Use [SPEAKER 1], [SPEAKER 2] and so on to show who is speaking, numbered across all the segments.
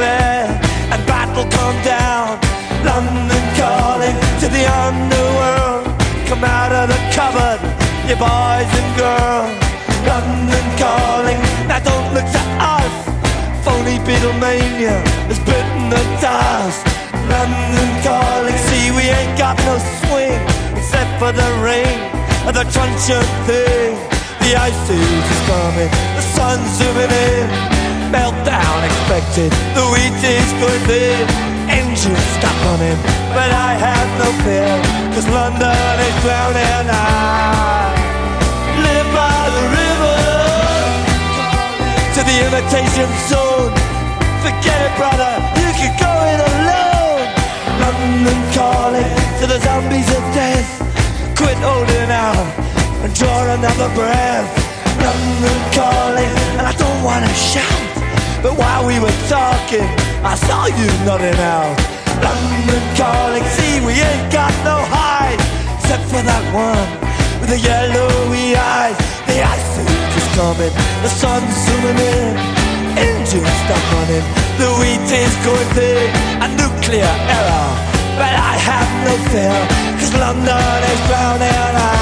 [SPEAKER 1] flare and battle come down. London calling to the underworld. Come out of the cupboard, you boys and girls. London calling, now don't look to us. Phony Beatlemania has bitten the dust. London calling, see we ain't got no swing except for the rain and the truncheon thing. The ice is coming, the sun's zooming in. Expected, the wheat is going thin. Engines stop running, but I have no fear, cause London is drowning. I live by the river to the imitation zone. Forget it, brother, you can go it alone. London calling to the zombies of death. Quit holding out and draw another breath. London calling, and I don't wanna shout. While we were talking, I saw you nodding out. London calling, see we ain't got no hide, except for that one with the yellowy eyes. The ice is coming, the sun's zooming in, engines stop running, the wheat is going thin, a nuclear error. But I have no fear, cause London is drowning. I,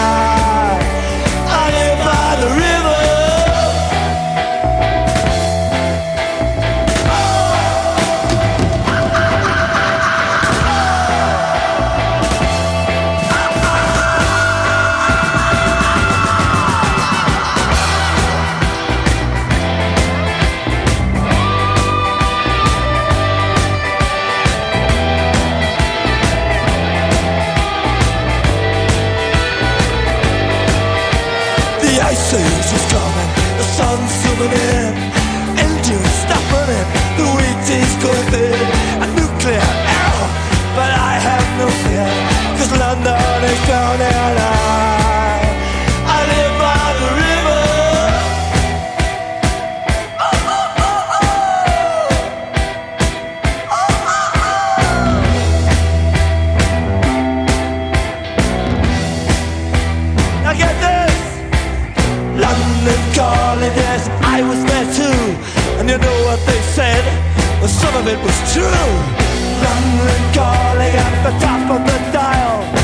[SPEAKER 1] is coming, the sun's zooming in, engines stop running, the wheat is going thin, a nuclear error, but I have no fear, cause London is drowning. I, London calling, yes, I was there too. And you know what they said? Well, some of it was true. London calling at the top of the dial.